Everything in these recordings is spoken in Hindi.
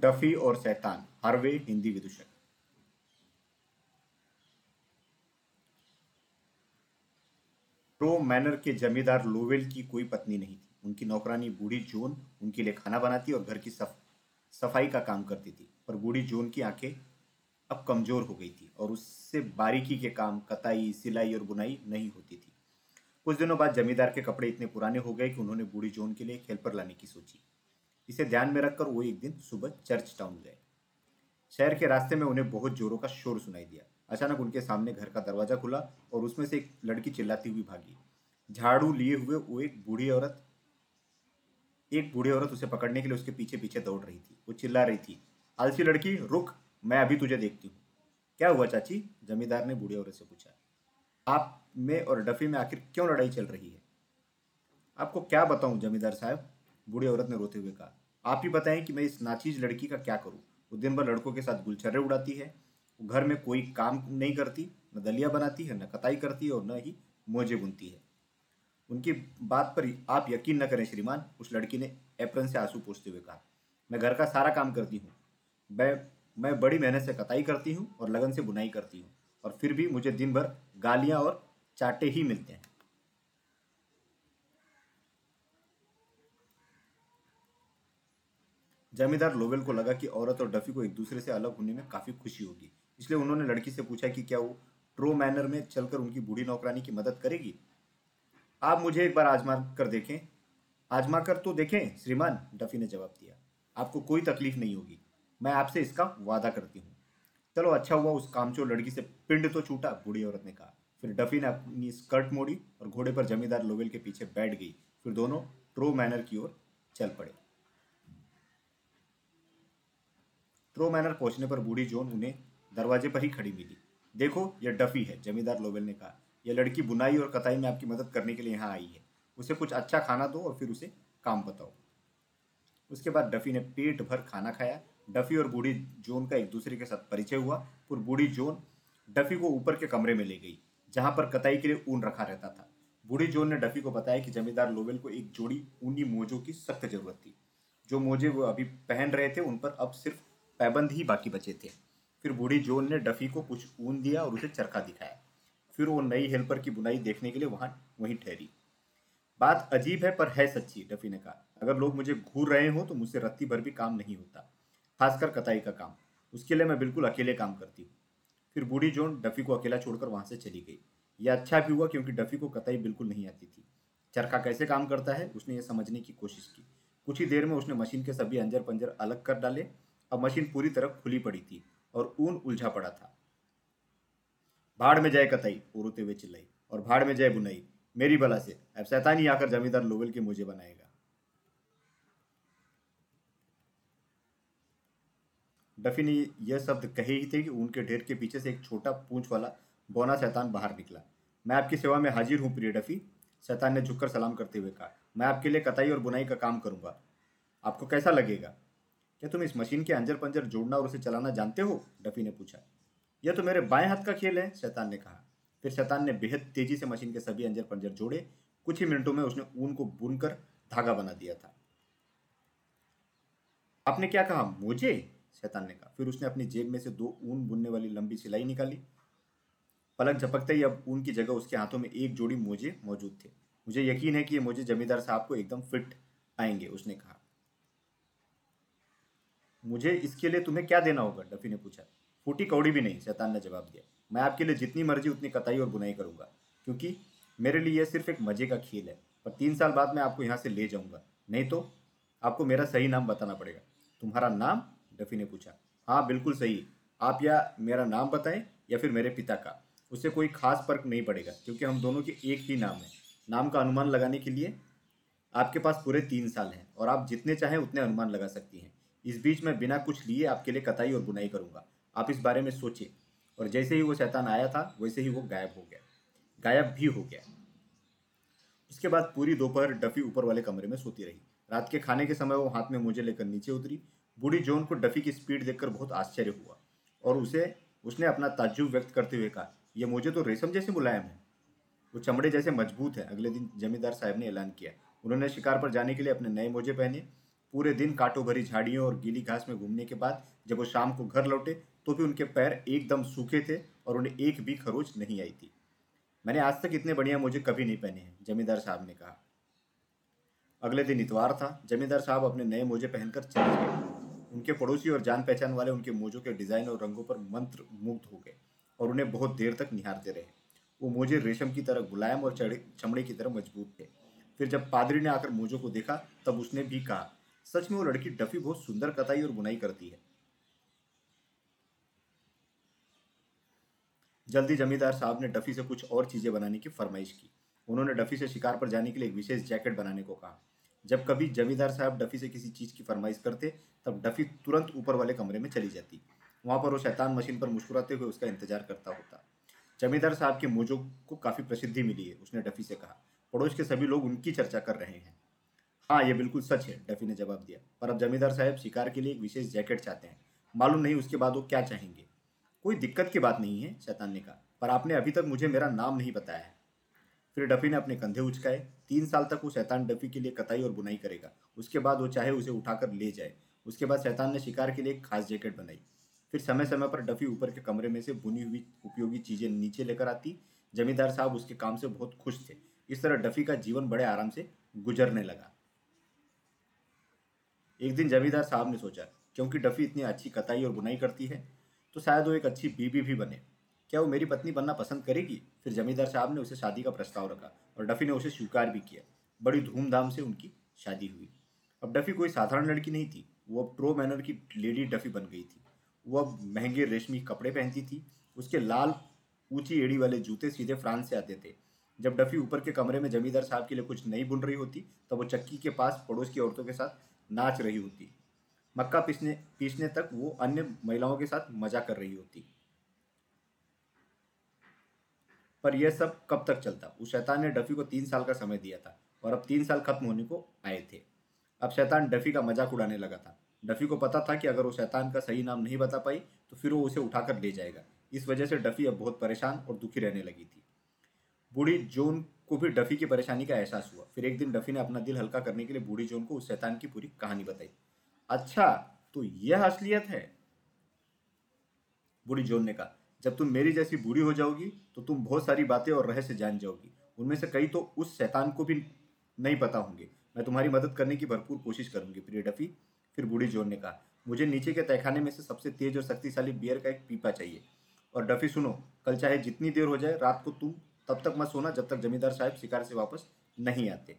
डफी और शैतान हार्वे हिंदी विदूषक। प्रो मैनर के जमींदार लोवेल की कोई पत्नी नहीं थी। उनकी नौकरानी बूढ़ी जोन उनके लिए खाना बनाती और घर की सफ, सफ़ाई का काम करती थी पर बूढ़ी जोन की आँखें अब कमज़ोर हो गई थी और उससे बारीकी के काम कताई सिलाई और बुनाई नहीं होती थी। कुछ दिनों बाद जमींदार के कपड़े इतने पुराने हो गए कि उन्होंने बूढ़ी जोन के लिए एक हेल्पर लाने की सोची। इसे ध्यान में रखकर वो एक दिन सुबह चर्च टाउन गए। शहर के रास्ते में उन्हें बहुत जोरों का शोर सुनाई दिया। अचानक उनके सामने घर का दरवाज़ा खुला और उसमें से एक लड़की चिल्लाती हुई भागी। झाड़ू लिए हुए वो एक बूढ़ी औरत, एक बूढ़ी औरत उसे पकड़ने के लिए उसके पीछे पीछे दौड़ रही थी। वो चिल्ला रही थी, आलसी लड़की, रुक, मैं अभी तुझे देखती हूँ। क्या हुआ चाची? जमींदार ने बूढ़ी औरत से पूछा। आप में और डफी में आखिर क्यों लड़ाई चल रही है? आपको क्या बताऊँ जमींदार साहब? बूढ़ी औरत ने रोते हुए कहा। आप ही बताएँ कि मैं इस नाचीज लड़की का क्या करूँ? वो दिन भर लड़कों के साथ गुलछर्रे उड़ाती है। वो घर में कोई काम नहीं करती, न दलिया बनाती है, न कताई करती है और न ही मोजे बुनती है। उनकी बात पर आप यकीन न करें श्रीमान, उस लड़की ने एप्रन से आँसू पोछते हुए कहा, मैं घर का सारा काम करती हूँ। मैं मैं बड़ी मेहनत से कताई करती हूँ और लगन से बुनाई करती हूँ और फिर भी मुझे दिन भर गालियाँ और चाटे ही मिलते हैं। जमींदार लोवेल को लगा कि औरत और डफी को एक दूसरे से अलग होने में काफ़ी खुशी होगी। इसलिए उन्होंने लड़की से पूछा कि क्या वो ट्रो मैनर में चलकर उनकी बूढ़ी नौकरानी की मदद करेगी? आप मुझे एक बार आजमा कर देखें। आजमा कर तो देखें, श्रीमान, डफी ने जवाब दिया। आपको कोई तकलीफ़ नहीं होगी। मैं आपसे इसका वादा करती हूँ। चलो अच्छा हुआ उस कामचोर लड़की से पिंड तो छूटा, बूढ़ी औरत ने कहा। फिर डफी ने अपनी स्कर्ट मोड़ी और घोड़े पर जमींदार लोवेल के पीछे बैठ गई। फिर दोनों ट्रो मैनर की ओर चल पड़े। ट्रो मैनर पहुँचने पर बूढ़ी जोन उन्हें दरवाजे पर ही खड़ी मिली। देखो, यह डफी है, जमींदार लोवेल ने कहा। यह लड़की बुनाई और कताई में आपकी मदद करने के लिए यहाँ आई है। उसे कुछ अच्छा खाना दो और फिर उसे काम बताओ। उसके बाद डफी ने पेट भर खाना खाया। डफी और बूढ़ी जोन का एक दूसरे के साथ परिचय हुआ। फिर बूढ़ी जोन डफी को ऊपर के कमरे में ले गई, जहाँ पर कताई के लिए ऊन रखा रहता था। बूढ़ी जोन ने डफी को बताया कि जमींदार लोवेल को एक जोड़ी ऊनी मोजों की सख्त ज़रूरत थी। जो मोजे वो अभी पहन रहे थे, उन पर अब सिर्फ़ पैबंद ही बाकी बचे थे। फिर बूढ़ी जोन ने डफी को कुछ ऊन दिया और उसे चरखा दिखाया। फिर वो नई हेल्पर की बुनाई देखने के लिए वहाँ, वहीं ठहरी। बात अजीब है, पर है सच्ची, डफी ने कहा। अगर लोग मुझे घूर रहे हो तो मुझसे रत्ती भर भी काम नहीं होता, खासकर कताई का काम। उसके लिए मैं बिल्कुल अकेले काम करती हूँ। फिर बूढ़ी जोन डफी को अकेला छोड़कर वहाँ से चली गई। यह अच्छा भी हुआ, क्योंकि डफी को कताई बिल्कुल नहीं आती थी। चरखा कैसे काम करता है, उसने यह समझने की कोशिश की। कुछ ही देर में उसने मशीन के सभी अंजर पंजर अलग कर डाले अब मशीन पूरी तरह खुली पड़ी थी और ऊन उलझा पड़ा था। भाड़ में जाए कताई वो रोते हुए चिल्लाई, और भाड़ में जाए बुनाई, मेरी बला से, अब शैतानी आकर जमींदार लोवेल के मुझे बनाएगा। डफी ने यह शब्द कहे ही थे कि उनके ढेर के पीछे से एक छोटा पूंछ वाला, बौना शैतान बाहर निकला। मैं आपकी सेवा में हाजिर हूँ, प्रिय डफी, शैतान ने झुककर सलाम करते हुए कहा। मैं आपके लिए कताई और बुनाई का काम करूँगा। आपको कैसा लगेगा? क्या तुम इस मशीन के अंजर पंजर जोड़ना और उसे चलाना जानते हो? डफी ने पूछा। यह तो मेरे बाएँ हाथ का खेल है, शैतान ने कहा। फिर शैतान ने बेहद तेज़ी से मशीन के सभी अंजर पंजर जोड़े। कुछ ही मिनटों में उसने ऊन को बुनकर धागा बना दिया था। आपने क्या कहा? मुझे? शैतान ने कहा। फिर उसने अपनी जेब में से दो ऊन बुनने वाली लंबी सिलाई निकाली। पलक झपकते ही अब ऊन की जगह उसके हाथों में एक जोड़ी मोजे मौजूद थे। मुझे यकीन है कि ये मोजे जमींदार साहब को एकदम फिट आएँगे, उसने कहा। मुझे इसके लिए तुम्हें क्या देना होगा? डफी ने पूछा। फूटी कौड़ी भी नहीं, शैतान ने जवाब दिया। मैं आपके लिए जितनी मर्ज़ी उतनी कताई और बुनाई करूँगा, क्योंकि मेरे लिए यह सिर्फ़ एक मज़े का खेल है, पर तीन साल बाद मैं आपको यहाँ से ले जाऊँगा। नहीं तो आपको मेरा सही नाम बताना पड़ेगा। तुम्हारा नाम? डफी ने पूछा। हाँ बिल्कुल सही। आप या मेरा नाम बताएँ, या फिर मेरे पिता का। उससे कोई खास फ़र्क नहीं पड़ेगा, क्योंकि हम दोनों के एक ही नाम है। नाम का अनुमान लगाने के लिए आपके पास पूरे तीन साल हैं, और आप जितने चाहें उतने अनुमान लगा सकती हैं। इस बीच मैं बिना कुछ लिए आपके लिए कताई और बुनाई करूँगा। आप इस बारे में सोचिए। और जैसे ही वो शैतान आया था, वैसे ही वो गायब हो गया। गायब भी हो गया। उसके बाद पूरी दोपहर डफी ऊपर वाले कमरे में सोती रही। रात के खाने के समय वो हाथ में मुझे लेकर नीचे उतरी। बूढ़ी जॉन को डफी की स्पीड देखकर बहुत आश्चर्य हुआ। और उसे, उसने अपना ताज्जुब व्यक्त करते हुए कहा यह मुझे तो रेशम जैसे मुलायम है। वो चमड़े जैसे मज़बूत है। अगले दिन जमींदार साहब ने ऐलान किया। उन्होंने शिकार पर जाने के लिए अपने नए मोजे पहने। पूरे दिन कांटों भरी झाड़ियों और गीली घास में घूमने के बाद जब वो शाम को घर लौटे तो भी उनके पैर एकदम सूखे थे और उन्हें एक भी खरोच नहीं आई थी। मैंने आज तक इतने बढ़िया मोजे कभी नहीं पहने हैं, जमींदार साहब ने कहा। अगले दिन इतवार था, जमींदार साहब अपने नए मोजे पहनकर चले गए। उनके पड़ोसी और जान पहचान वाले उनके मोजों के डिज़ाइन और रंगों पर मंत्र मुग्ध हो गए और उन्हें बहुत देर तक निहारते रहे। वो मोजे रेशम की तरह गुलायम और चमड़े की तरह मज़बूत थे। फिर जब पादरी ने आकर मोजों को देखा, तब उसने भी कहा सच में वो लड़की डफी बहुत सुंदर कताई और बुनाई करती है। जल्दी जमींदार साहब ने डफी से कुछ और चीज़ें बनाने की फरमाइश की। उन्होंने डफी से शिकार पर जाने के लिए एक विशेष जैकेट बनाने को कहा। जब कभी जमींदार साहब डफी से किसी चीज़ की फरमाइश करते, तब डफी तुरंत ऊपर वाले कमरे में चली जाती। वहाँ पर वो शैतान मशीन पर मुस्कुराते हुए उसका इंतज़ार करता होता। जमींदार साहब के मोजो को काफ़ी प्रसिद्धि मिली है, उसने डफी से कहा। पड़ोस के सभी लोग उनकी चर्चा कर रहे हैं। हाँ ये बिल्कुल सच है, डफी ने जवाब दिया। पर अब जमींदार साहब शिकार के लिए एक विशेष जैकेट चाहते हैं। मालूम नहीं उसके बाद वो क्या चाहेंगे। कोई दिक्कत की बात नहीं है, शैतान ने कहा। पर आपने अभी तक मुझे मेरा नाम नहीं बताया है। फिर डफी ने अपने कंधे उचकाए। तीन साल तक वो शैतान डफी के लिए कताई और बुनाई करेगा। उसके बाद वो चाहे उसे उठाकर ले जाए। उसके बाद शैतान ने शिकार के लिए एक खास जैकेट बनाई। फिर समय समय पर डफी ऊपर के कमरे में से बुनी हुई उपयोगी चीज़ें नीचे लेकर आती। जमींदार साहब उसके काम से बहुत खुश थे। इस तरह डफी का जीवन बड़े आराम से गुजरने लगा। एक दिन जमींदार साहब ने सोचा, क्योंकि डफी इतनी अच्छी कताई और बुनाई करती है तो शायद वो एक अच्छी बीबी भी बने। क्या वो मेरी पत्नी बनना पसंद करेगी? फिर जमींदार साहब ने उसे शादी का प्रस्ताव रखा और डफी ने उसे स्वीकार भी किया। बड़ी धूमधाम से उनकी शादी हुई। अब डफी कोई साधारण लड़की नहीं थी। वो अब ट्रो मैनर की लेडी डफी बन गई थी। वो अब महँगे रेशमी कपड़े पहनती थी। उसके लाल, ऊँची एड़ी वाले जूते सीधे फ्रांस से आते थे। जब डफी ऊपर के कमरे में जमींदार साहब के लिए कुछ नहीं बुन रही होती, तब वो चक्की के पास पड़ोस की औरतों के साथ नाच रही होती। मक्का पीसने पीसने तक वो अन्य महिलाओं के साथ मज़ा कर रही होती। पर यह सब कब तक चलता? उस शैतान ने डफी को तीन साल का समय दिया था और अब तीन साल खत्म होने को आए थे। अब शैतान डफी का मज़ाक उड़ाने लगा था। डफी को पता था कि अगर वो शैतान का सही नाम नहीं बता पाई तो फिर वो उसे उठाकर ले जाएगा। इस वजह से डफी अब बहुत परेशान और दुखी रहने लगी थी। बूढ़ी जोन को भी डफी की परेशानी का एहसास हुआ। फिर एक दिन डफी ने अपना दिल हल्का करने के लिए बूढ़ी जोन को उस शैतान की पूरी कहानी बताई। अच्छा तो यह असलियत है? बूढ़ी जोन ने कहा, जब तुम मेरी जैसी बूढ़ी हो जाओगी तो तुम बहुत सारी बातें और रहस्य जान जाओगी। उनमें से कई तो उस शैतान को भी नहीं पता होंगे। मैं तुम्हारी मदद करने की भरपूर कोशिश करूँगी, प्रिय डफी। फिर बूढ़ी जोन ने कहा, मुझे नीचे के तहखाने में से सबसे तेज और शक्तिशाली बियर का एक पीपा चाहिए। और डफी सुनो, कल चाहे जितनी देर हो जाए, रात को तुम तब तक मत सोना जब तक जमींदार साहब शिकार से वापस नहीं आते।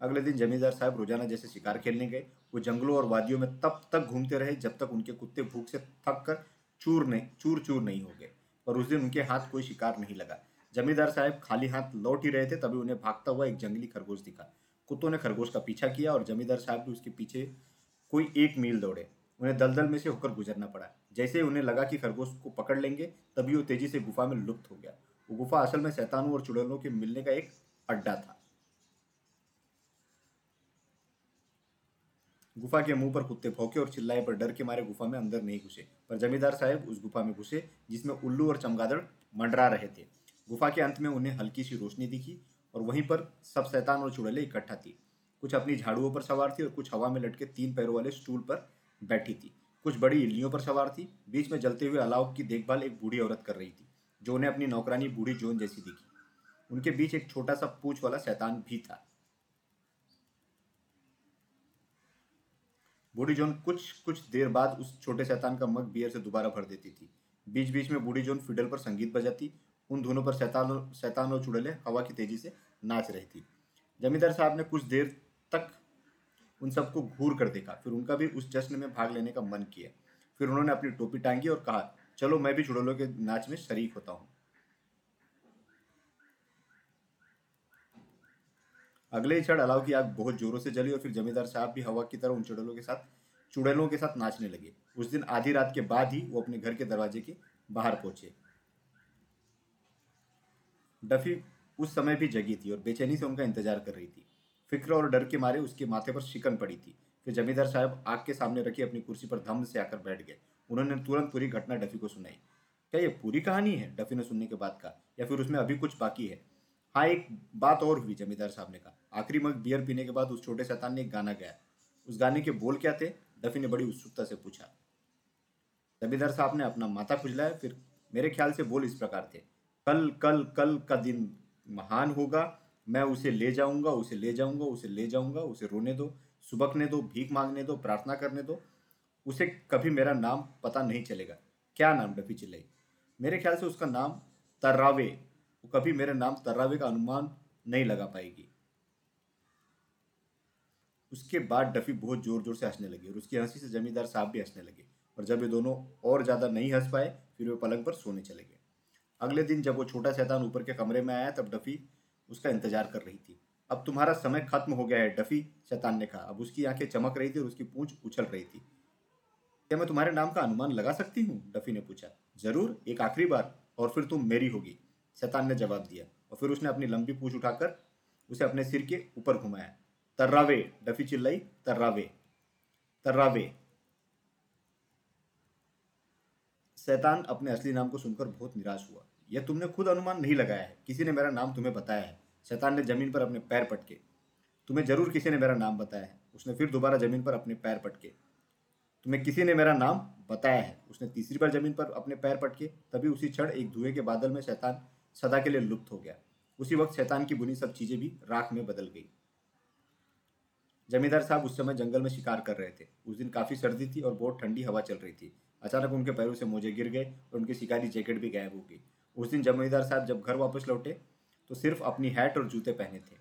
अगले दिन जमींदार साहब रोज़ाना जैसे शिकार खेलने गए, वो जंगलों और वादियों में तब तक घूमते रहे जब तक उनके कुत्ते भूख से थक कर चूर नहीं चूर चूर नहीं हो गए पर उस दिन उनके हाथ कोई शिकार नहीं लगा। जमींदार साहब खाली हाथ लौट ही रहे थे, तभी उन्हें भागता हुआ एक जंगली खरगोश दिखा। कुत्तों ने खरगोश का पीछा किया और जमींदार साहब भी उसके पीछे कोई एक मील दौड़े। उन्हें दलदल में से होकर गुजरना पड़ा। जैसे उन्हें लगा कि खरगोश को पकड़ लेंगे, तभी वो तेज़ी से गुफा में लुप्त हो गया। वो गुफा असल में शैतानों और चुड़ैलों के मिलने का एक अड्डा था। गुफा के मुँह पर कुत्ते भौके और चिल्लाए पर डर के मारे गुफा में अंदर नहीं घुसे। पर जमींदार साहब उस गुफा में घुसे, जिसमें उल्लू और चमगादड़ मंडरा रहे थे। गुफा के अंत में उन्हें हल्की सी रोशनी दिखी और वहीं पर सब शैतान और चुड़ैले इकट्ठा थी। कुछ अपनी झाड़ुओं पर सवार थी और कुछ हवा में लटके तीन पैरों वाले स्टूल पर बैठी थी। कुछ बड़ी इल्लियों पर सवार थी। बीच में जलते हुए अलाव की देखभाल एक बूढ़ी औरत कर रही थी, जो उन्हें अपनी नौकरानी बूढ़ी जोन जैसी दिखी। उनके बीच एक छोटा सा पूछ वाला शैतान भी था। बूढ़ी जोन कुछ कुछ देर बाद उस छोटे शैतान का मग बियर से दोबारा भर देती थी। बीच बीच में बूढ़ी जोन फिडल पर संगीत बजाती, उन दोनों पर शैतान शैतान और चुड़ैले हवा की तेज़ी से नाच रही थी। जमींदार साहब ने कुछ देर तक उन सबको घूर कर देखा। फिर उनका भी उस जश्न में भाग लेने का मन किया। फिर उन्होंने अपनी टोपी टांगी और कहा, चलो, मैं भी चुड़ैलों के नाच में शरीक होता हूँ। अगले ही क्षण अलाव की आग बहुत जोरों से जली और फिर जमींदार साहब भी हवा की तरह उन चुड़ैलों के साथ, चुड़ैलों के साथ नाचने लगे। उस दिन आधी रात के बाद ही वो अपने घर के दरवाजे के बाहर पहुँचे। डफी उस समय भी जगी थी और बेचैनी से उनका इंतज़ार कर रही थी। फ़िक्र और डर के मारे उसके माथे पर शिकन पड़ी थी। फिर जमींदार साहब आग के सामने रखी अपनी कुर्सी पर धम से आकर बैठ गए। उन्होंने तुरंत पूरी घटना डफी को सुनाई। क्या ये पूरी कहानी है? डफी ने सुनने के बाद कहा, या फिर उसमें अभी कुछ बाकी है? हाँ एक बात और हुई, जमींदार साहब ने कहा। आखिरी मग बियर पीने के बाद उस छोटे शैतान ने एक गाना गाया। उस गाने के बोल क्या थे? डफी ने बड़ी उत्सुकता से पूछा। जमींदार साहब ने अपना माथा खुजलाया, फिर मेरे ख्याल से बोल इस प्रकार थे। कल कल कल का दिन महान होगा मैं उसे ले जाऊँगा, उसे ले जाऊँगा, उसे ले जाऊँगा, उसे रोने दो, सुबकने दो, भीख मांगने दो, प्रार्थना करने दो। उसे कभी मेरा नाम पता नहीं चलेगा। क्या नाम डफी चिल्लाई? मेरे ख्याल से उसका नाम तर्रावे। वो कभी मेरे नाम तर्रावे का अनुमान नहीं लगा पाएगी। उसके बाद डफी बहुत ज़ोर ज़ोर से हंसने लगी और उसकी हँसी से जमींदार साहब भी हंसने लगे और जब ये दोनों और ज़्यादा नहीं हंस पाए, फिर वे पलंग पर सोने चले गए। अगले दिन जब वो छोटा शैतान ऊपर के कमरे में आया, तब डफी उसका इंतज़ार कर रही थी। अब तुम्हारा समय खत्म हो गया है, डफी, शैतान ने कहा। अब उसकी आँखें चमक रही थी और उसकी पूंछ उछल रही थी। क्या मैं तुम्हारे नाम का अनुमान लगा सकती हूँ? डफी ने पूछा। ज़रूर, एक आखिरी बार, और फिर तुम मेरी होगी। शैतान ने जवाब दिया, और फिर उसने अपनी लंबी पूछ उठाकर उसे अपने सिर के ऊपर घुमाया। तर्रावे, डफी चिल्लाई, तर्रावे तर्रावे। शैतान अपने असली नाम को सुनकर बहुत निराश हुआ। यह तुमने खुद अनुमान नहीं लगाया है? किसी ने मेरा नाम तुम्हें बताया है? शैतान ने ज़मीन पर अपने पैर पटके। तुम्हें ज़रूर किसी ने मेरा नाम बताया है? उसने फिर दोबारा ज़मीन पर अपने पैर पटके। तुम्हें किसी ने मेरा नाम बताया है? उसने तीसरी बार ज़मीन पर अपने पैर पटके, तभी उसी क्षण एक धुएँ के बादल में शैतान सदा के लिए लुप्त हो गया। उसी वक्त शैतान की बुनी सब चीज़ें भी राख में बदल गई। जमींदार साहब उस समय जंगल में शिकार कर रहे थे। उस दिन काफ़ी सर्दी थी और बहुत ठंडी हवा चल रही थी। अचानक उनके पैरों से मोजे गिर गए और उनकी शिकारी जैकेट भी गायब हो गई। उस दिन जमींदार साहब जब घर वापस लौटे तो सिर्फ़ अपनी हैट और जूते पहने थे।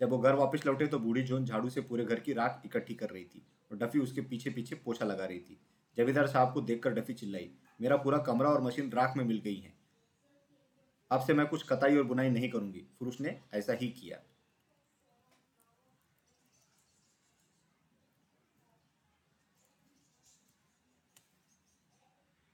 जब वो घर वापस लौटे तो बूढ़ी जोन झाड़ू से पूरे घर की राख इकट्ठी कर रही थी और डफी उसके पीछे पीछे पोछा लगा रही थी। जमींदार साहब को देखकर डफी चिल्लाई, मेरा पूरा कमरा और मशीन राख में मिल गई है। अब से मैं कुछ कताई और बुनाई नहीं करूँगी। फिर उसने ऐसा ही किया।